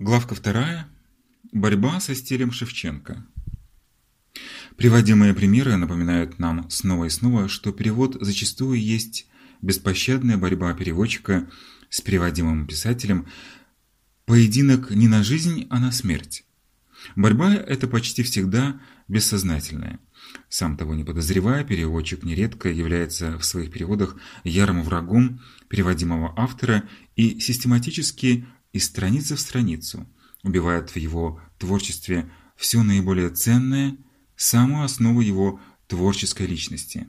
Главка вторая. Борьба со стилем Шевченко. Приводимые примеры напоминают нам снова и снова, что перевод зачастую есть беспощадная борьба переводчика с переводимым писателем, поединок не на жизнь, а на смерть. Борьба эта почти всегда бессознательная. Сам того не подозревая, переводчик нередко является в своих переводах ярым врагом переводимого автора и систематически из страницы в страницу, убивает в его творчестве все наиболее ценное, самую основу его творческой личности.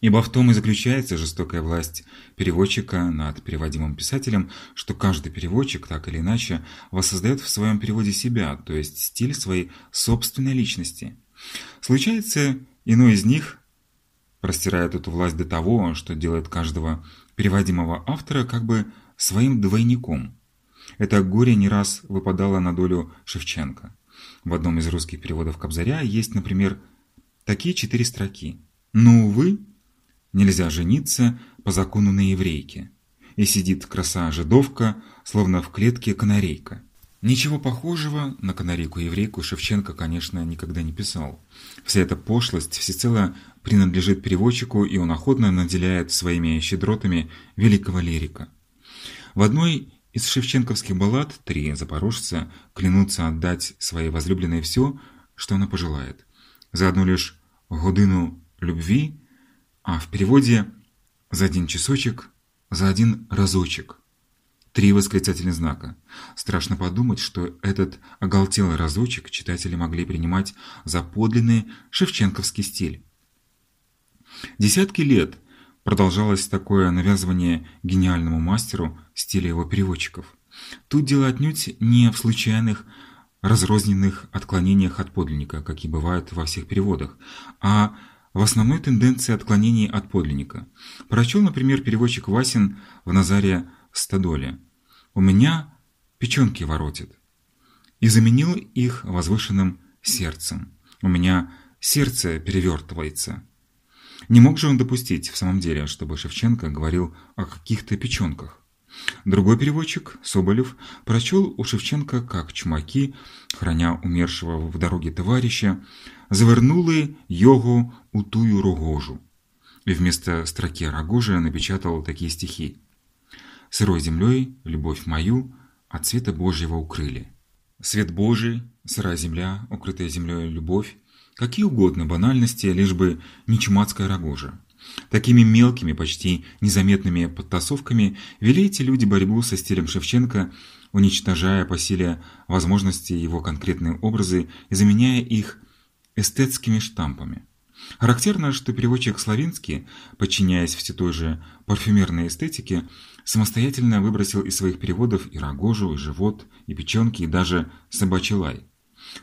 Ибо в том и заключается жестокая власть переводчика над переводимым писателем, что каждый переводчик так или иначе воссоздает в своем переводе себя, то есть стиль своей собственной личности. Случается, иной из них простирает эту власть до того, что делает каждого переводимого автора как бы своим двойником. Это горе не раз выпадало на долю Шевченко. В одном из русских переводов Кобзаря есть, например, такие четыре строки. «Но, увы, нельзя жениться по закону на еврейке, и сидит краса-жидовка, словно в клетке канарейка». Ничего похожего на канарейку-еврейку Шевченко, конечно, никогда не писал. Вся эта пошлость всецело принадлежит переводчику, и он охотно наделяет своими щедротами великого лирика. В одной из шевченковских баллад три запорожца клянутся отдать своей возлюбленной все, что она пожелает. За одну лишь годину любви, а в переводе «за один часочек, за один разочек». Три восклицательных знака. Страшно подумать, что этот оголтелый разочек читатели могли принимать за подлинный шевченковский стиль. Десятки лет продолжалось такое навязывание гениальному мастеру стиля его переводчиков. Тут дело отнюдь не в случайных разрозненных отклонениях от подлинника, какие бывают во всех переводах, а в основной тенденции отклонений от подлинника. Прочел, например, переводчик Васин в Назаре Стадоле. «У меня печенки воротит» и заменил их возвышенным сердцем. «У меня сердце перевертывается». Не мог же он допустить, в самом деле, чтобы Шевченко говорил о каких-то печенках. Другой переводчик, Соболев, прочел у Шевченко, как чумаки, храня умершего в дороге товарища, завернули його у тую рогожу. И вместо строки рогожи напечатал такие стихи. «Сырой землей, любовь мою, от света Божьего укрыли». Свет Божий, сырая земля, укрытая землей любовь, какие угодно банальности, лишь бы не чумацкая рогожа. Такими мелкими, почти незаметными подтасовками вели эти люди борьбу со стилем Шевченко, уничтожая по силе возможности его конкретные образы и заменяя их эстетскими штампами. Характерно, что переводчик Славинский, подчиняясь все той же парфюмерной эстетике, самостоятельно выбросил из своих переводов и рогожу, и живот, и печенки, и даже собачий лай.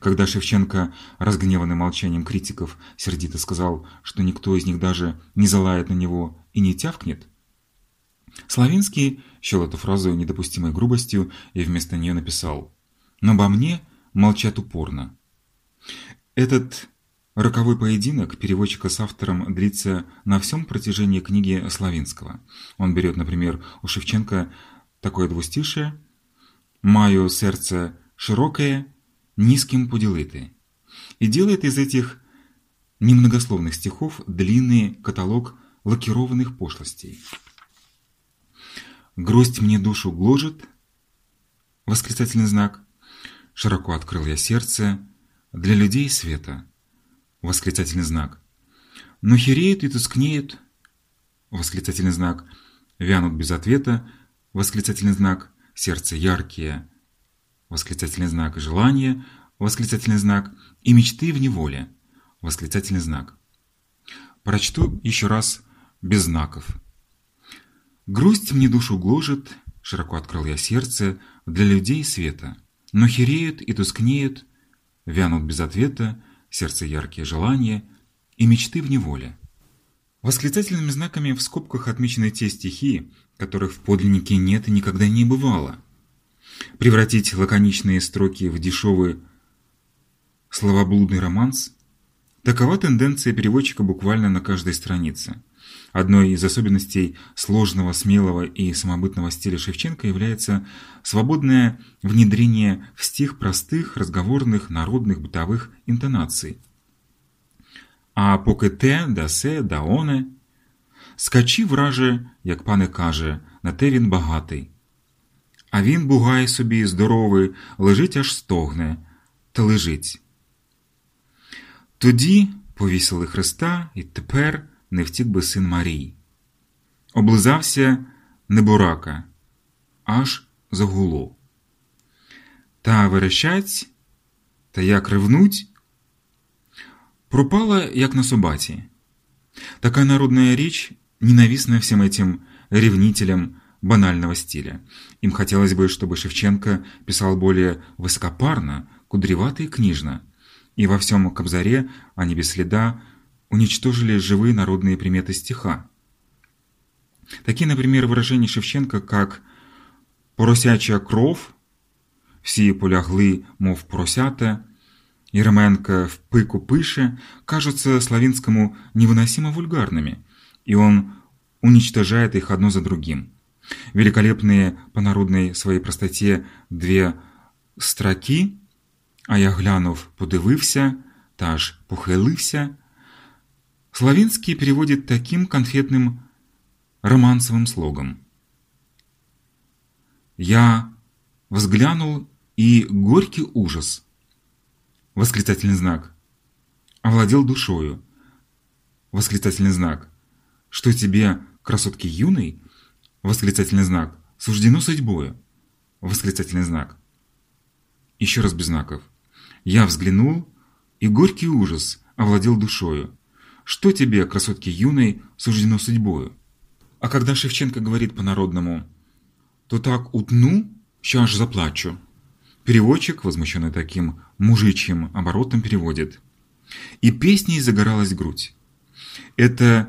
Когда Шевченко, разгневанный молчанием критиков, сердито сказал, что никто из них даже не залает на него и не тявкнет, Славинский счел эту фразу недопустимой грубостью и вместо нее написал «Но обо мне молчат упорно». Этот роковой поединок переводчика с автором длится на всем протяжении книги Славинского. Он берет, например, у Шевченко такое двустишее «Маю сердце широкое, низким поділити, и делает из этих немногословных стихов длинный каталог лакированных пошлостей. «Гроздь мне душу гложет», восклицательный знак, «Широко открыл я сердце для людей света», восклицательный знак, «Но хереют и тускнеют», восклицательный знак, «Вянут без ответа», восклицательный знак, «Сердце яркие», восклицательный знак желание, восклицательный знак и мечты в неволе, восклицательный знак. Прочту еще раз без знаков. Грусть мне душу гложет, широко открыл я сердце для людей света, но хереют и тускнеют, вянут без ответа, сердце яркие желания и мечты в неволе. Восклицательными знаками в скобках отмечены те стихи, которых в подлиннике нет и никогда не бывало – превратить лаконичные строки в дешевый словоблудный романс – такова тенденция переводчика буквально на каждой странице. Одной из особенностей сложного, смелого и самобытного стиля Шевченко является свободное внедрение в стих простых, разговорных, народных, бытовых интонаций. А поки те, да се, да оне, скачі враже, як пане каже, на те він багатий. А він бугай собі здоровий, лежить аж стогне, та лежить. Тоді повісили Христа, і тепер не втік би син Марій. Облизався неборака, аж загуло. Та верещать, та як ревнуть, пропала, як на собаці. Такая народная речь ненавистна всем этим ревнителям банального стиля. Им хотелось бы, чтобы Шевченко писал более высокопарно, кудревато и книжно, и во всем Кобзаре они без следа уничтожили живые народные приметы стиха. Такие, например, выражения Шевченко, как «поросяча кров», «всі полягли, мов поросята», Еременко в пыку пыше кажутся Славинскому невыносимо вульгарными, и он уничтожает их одно за другим. Великолепные по народной своей простоте две строки А я глянув, подивився та аж похилився. Славинский переводит таким конфетным романсовым слогом. Я взглянул, и горький ужас, восклицательный знак, овладел душою, восклицательный знак, что тебе, красотки юной, восклицательный знак, суждено судьбою, восклицательный знак. Еще раз без знаков. Я взглянул, и горький ужас овладел душою. Что тебе, красотке юной, суждено судьбою? А когда Шевченко говорит по-народному «то так утну, що аж заплачу», переводчик, возмущенный таким мужичьим оборотом, переводит «и песней загоралась грудь». Эта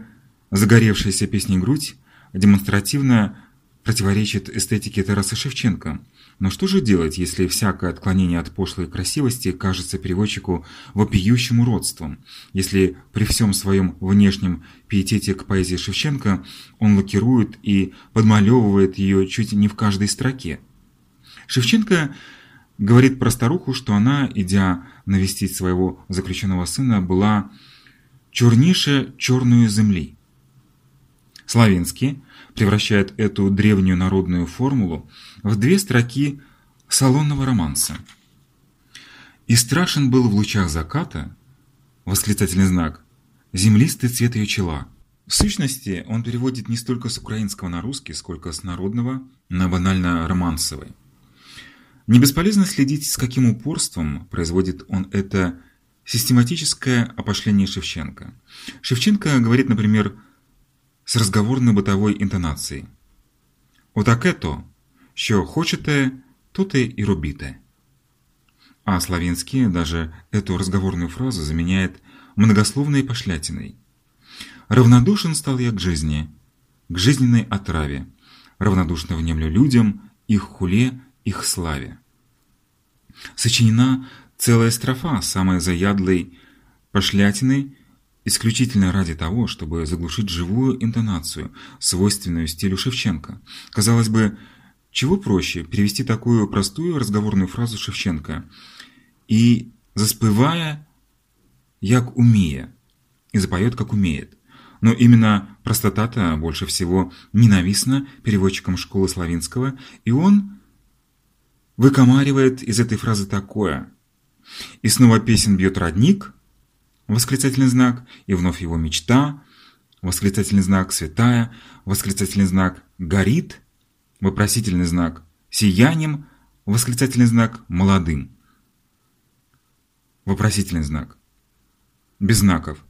загоревшаяся песней грудь демонстративно противоречит эстетике Тараса Шевченко – но что же делать, если всякое отклонение от пошлой красивости кажется переводчику вопиющим уродством, если при всем своем внешнем пиетете к поэзии Шевченко он лакирует и подмалевывает ее чуть не в каждой строке? Шевченко говорит про старуху, что она, идя навестить своего заключенного сына, была чернише черную земли. Славинский превращает эту древнюю народную формулу в две строки салонного романса. «И страшен был в лучах заката» восклицательный знак «землистый цвет ее чела». В сущности, он переводит не столько с украинского на русский, сколько с народного на банально-романсовый. Не бесполезно следить, с каким упорством производит он это систематическое опошление Шевченко. Шевченко говорит, например, з розговорно-бытовой інтонацією. Отаке то, що хочете, то те и робите. А славянский даже эту разговорную фразу заменяет многословной пошлятиной. Равнодушен стал я к жизни, к жизненной отраве, равнодушно внемлю людям, их хуле, их славе. Сочинена целая строфа самой заядлой пошлятины исключительно ради того, чтобы заглушить живую интонацию, свойственную стилю Шевченко. Казалось бы, чего проще перевести такую простую разговорную фразу Шевченко и заспевая як умея, и запоет как умеет. Но именно простота-то больше всего ненавистна переводчикам школы Славинского, и он выкомаривает из этой фразы такое. И снова песен бьет родник, восклицательный знак, и вновь его мечта, восклицательный знак святая, восклицательный знак горит, вопросительный знак сиянием, восклицательный знак молодым, вопросительный знак, без знаков.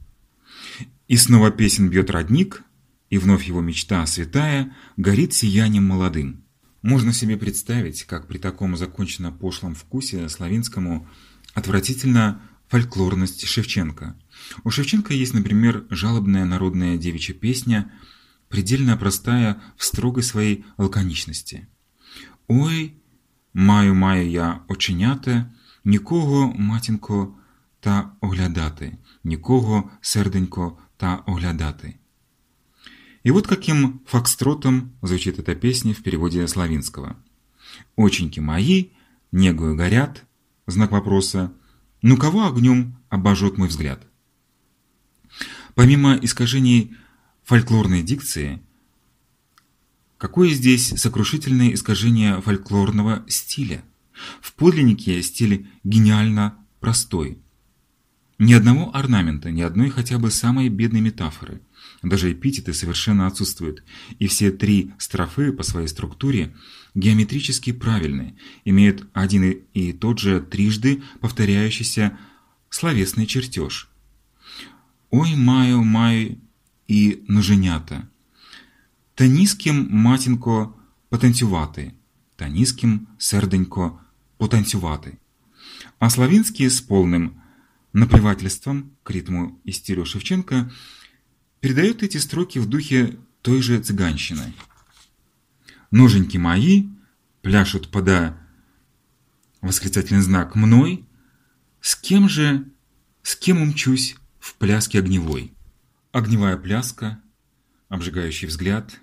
И снова песен бьет родник, и вновь его мечта святая горит сиянием молодым. Можно себе представить, как при таком законченно пошлом вкусе славинскому отвратительно фольклорность Шевченко. У Шевченко есть, например, жалобная народная девичья песня, предельно простая в строгой своей лаконичности. «Ой, маю маю я оченята, нікого, матінко, та оглядати, нікого, серденько, та оглядати». И вот каким фокстротом звучит эта песня в переводе славянского. «Оченьки мои, негою горят», знак вопроса, «ну кого огнем обожжет мой взгляд?» Помимо искажений фольклорной дикции, какое здесь сокрушительное искажение фольклорного стиля? В подлиннике стиль гениально простой. Ни одного орнамента, ни одной хотя бы самой бедной метафоры. Даже эпитеты совершенно отсутствуют, и все три строфы по своей структуре геометрически правильны, имеют один и тот же трижды повторяющийся словесный чертеж. «Ой, маю, маю и ноженята», «Та низьким, матінко, потанцювати», «Та низьким, серденько, потанцювати». А Славинский с полным наплевательством к ритму и стилю Шевченко передает эти строки в духе той же цыганщины. «Ноженьки мои пляшут пода восклицательный знак «мной», с кем же, с кем умчусь в пляске огневой? Огневая пляска, обжигающий взгляд,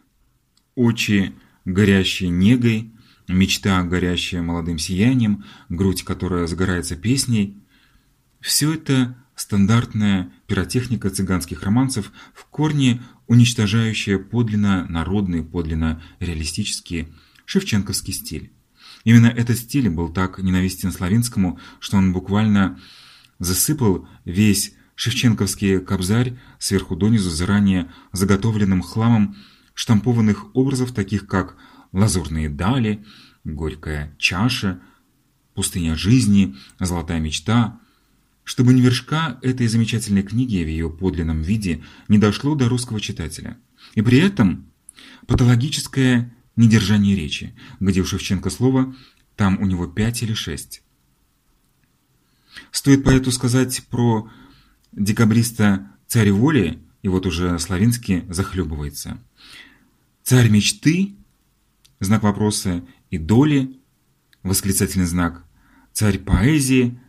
очи, горящие негой, мечта, горящая молодым сиянием, грудь, которая загорается песней – все это стандартная пиротехника цыганских романсов, в корне уничтожающая подлинно народный, подлинно реалистический шевченковский стиль. Именно этот стиль был так ненавистен Славинскому, что он буквально засыпал весь шевченковский кобзарь сверху донизу заранее заготовленным хламом штампованных образов, таких как «Лазурные дали», «Горькая чаша», «Пустыня жизни», «Золотая мечта», чтобы ни вершка этой замечательной книги в ее подлинном виде не дошло до русского читателя. И при этом патологическое недержание речи, где у Шевченко слово, там у него пять или шесть. Стоит поэту сказать про декабриста «Царь воли», и вот уже Славинский захлебывается. «Царь мечты» – знак вопроса, и «доли» – восклицательный знак, «царь поэзии»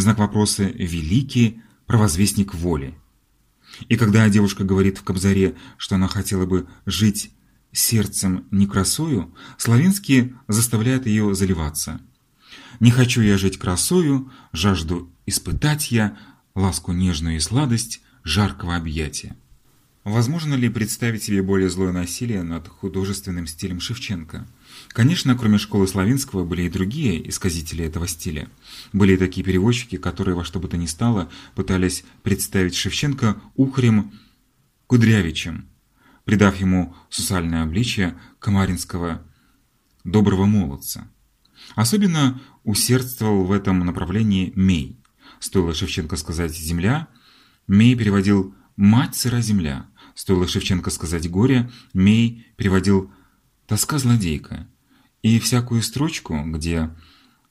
знак вопроса «великий провозвестник воли». И когда девушка говорит в Кобзаре, что она хотела бы жить сердцем не красою, Славинский заставляет ее заливаться. «Не хочу я жить красою, жажду испытать я, ласку нежную и сладость жаркого объятия». Возможно ли представить себе более злое насилие над художественным стилем Шевченко? Конечно, кроме школы Славинского были и другие исказители этого стиля. Были и такие переводчики, которые во что бы то ни стало пытались представить Шевченко ухарем Кудрявичем, придав ему сусальное обличие комаринского доброго молодца. Особенно усердствовал в этом направлении Мей. Стоило Шевченко сказать «земля», Мей переводил «мать сыра земля», Стоило Шевченко сказать «горе», Мей переводил «тоска злодейка». И всякую строчку, где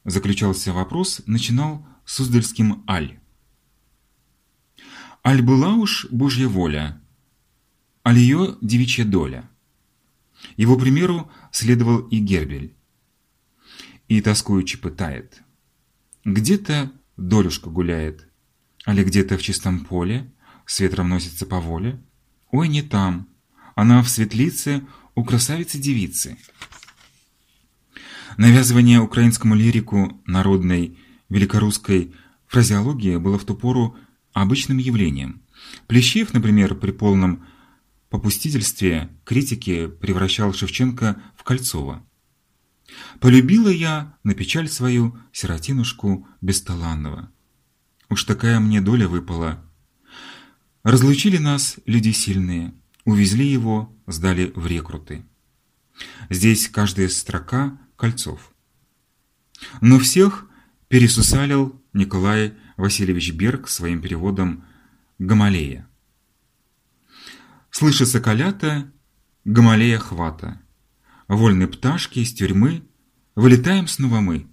заключался вопрос, начинал суздальским «аль». «Аль была уж Божья воля, аль ее девичья доля». Его примеру следовал и Гербель. И тоскуючи пытает. Где-то долюшка гуляет, али где-то в чистом поле, с ветром носится по воле, Ой, не там. Она в светлице у красавицы-девицы. Навязывание украинскому лирику народной великорусской фразеологии было в ту пору обычным явлением. Плещеев, например, при полном попустительстве критики превращал Шевченко в Кольцова. «Полюбила я на печаль свою сиротинушку Бесталанного. Уж такая мне доля выпала, Разлучили нас люди сильные, увезли его, сдали в рекруты. Здесь каждая строка кольцов. Но всех пересусалил Николай Васильевич Берг своим переводом Гамалея. Слыша соколята, Гамалея хвата. Вольные пташки из тюрьмы, вылетаем снова мы.